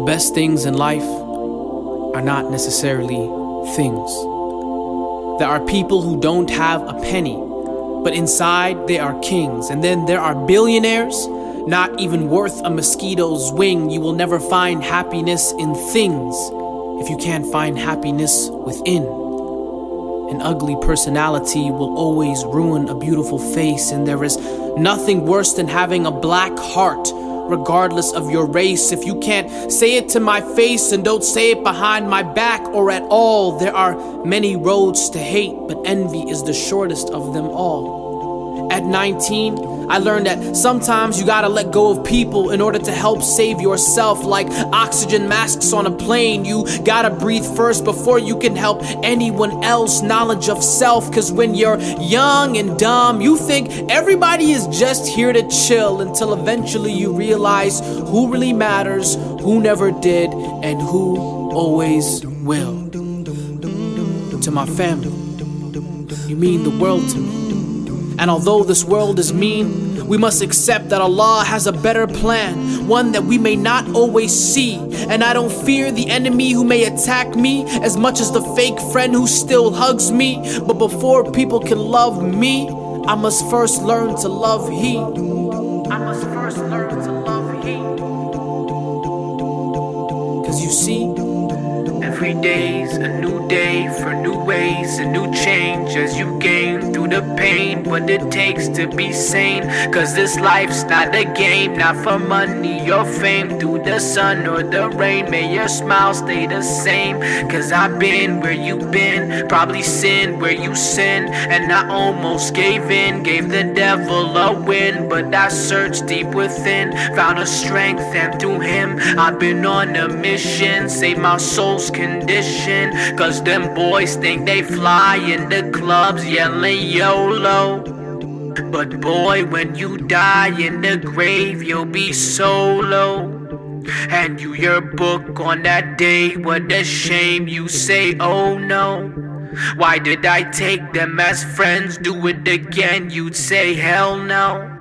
The best things in life are not necessarily things. There are people who don't have a penny, but inside they are kings. And then there are billionaires, not even worth a mosquito's wing. You will never find happiness in things if you can't find happiness within. An ugly personality will always ruin a beautiful face, and there is nothing worse than having a black heart regardless of your race. If you can't say it to my face and don't say it behind my back or at all, there are many roads to hate, but envy is the shortest of them all. At 19, I learned that sometimes you gotta let go of people in order to help save yourself. Like oxygen masks on a plane, you gotta breathe first before you can help anyone else. Knowledge of self, cause when you're young and dumb, you think everybody is just here to chill until eventually you realize who really matters, who never did, and who always will. To my family, you mean the world to me. And although this world is mean, we must accept that Allah has a better plan, one that we may not always see. And I don't fear the enemy who may attack me as much as the fake friend who still hugs me. But before people can love me, I must first learn to love He. I must first learn to love He. Cause you see, every day's a new day for new ways, a new change as you gain through the pain. What it takes to be sane. Cause this life's not a game, not for money or fame. Through the sun or the rain, may your smile stay the same. Cause I've been where you've been, probably sinned where you sin. And I almost gave in, gave the devil a win. But I searched deep within, found a strength, and through him, I've been on a mission. Save my soul's condition. Cause them boys think they fly in the clubs, yelling YOLO. But boy, when you die in the grave, you'll be solo. And you your book on that day, what a shame you say, oh no. Why did I take them as friends? Do it again, you'd say hell no.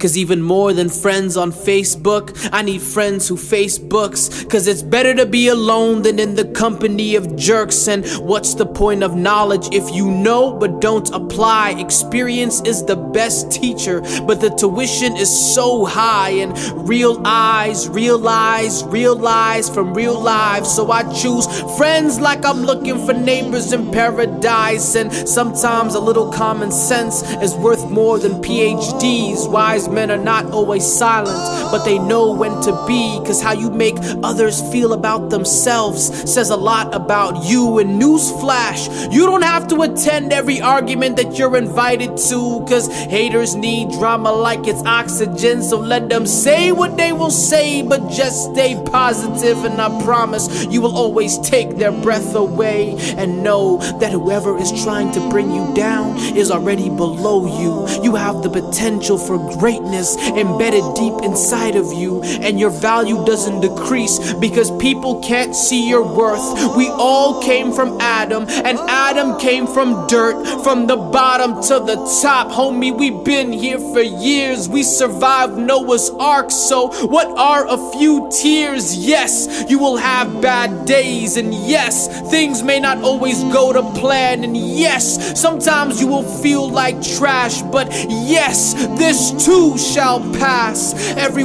Cause even more than friends on Facebook, I need friends who face books. Cause it's better to be alone than in the company of jerks. And what's the point of knowledge if you know but don't apply? Experience is the best teacher, but the tuition is so high. And real eyes real eyes, real realize from real lives. So I choose friends like I'm looking for neighbors in paradise. And sometimes a little common sense is worth more than PhDs. Wise men are not always silent, but they know when to be. Cause how you make others feel about themselves says a lot about you. And newsflash, you don't have to attend every argument that you're invited to. Cause haters need drama like it's oxygen. So let them say what they will say, but just stay positive. And I promise you will always take their breath away. And know that whoever is trying to bring you down is already below you. You have the potential for greatness embedded deep inside of you, and your value doesn't decrease because people can't see your worth. We all came from Adam, and Adam came from dirt, from the bottom to the top. Homie, we've been here for years. We survived Noah's Ark, so what are a few tears? Yes, you will have bad days, and yes, things may not always go to plan, and yes, sometimes you will feel like trash, but yes, this too shall pass.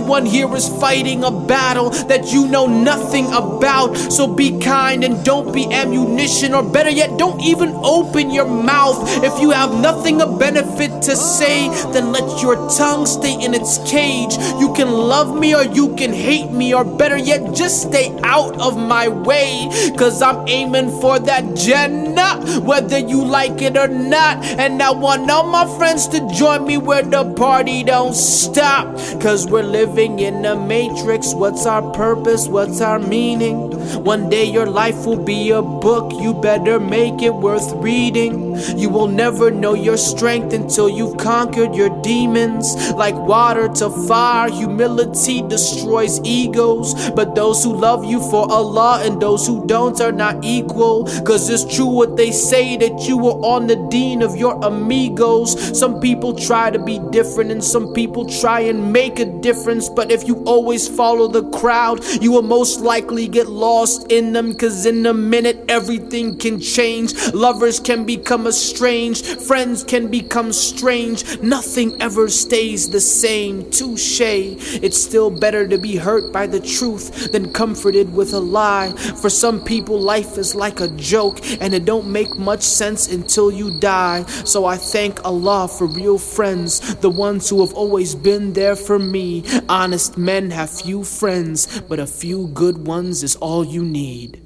Everyone here is fighting a battle that you know nothing about, so be kind and don't be ammunition, or better yet, don't even open your mouth. If you have nothing of benefit to say, then let your tongue stay in its cage. You can love me or you can hate me, or better yet, just stay out of my way. Cause I'm aiming for that Jannah, whether you like it or not. And I want all my friends to join me where the party don't stop. Cause we're living in a matrix. What's our purpose? What's our meaning? One day your life will be a book. You better make it worth reading. You will never know your strength until you've conquered your demons. Like water to fire, humility destroys egos. But those who love you for Allah and those who don't are not equal. Cause it's true what they say that you were on the deen of your amigos. Some people try to be different and some people try and make a difference, but if you always follow the crowd, you will most likely get lost in them. Cause in a minute, everything can change. Lovers can become estranged, friends can become strange. Nothing ever stays the same. Touche. It's still better to be hurt by the truth than comforted with a lie. For some people, life is like a joke, and it don't make much sense until you die. So I thank Allah for real friends, the ones who have always been there for me. Honest men have few friends, but a few good ones is all you need.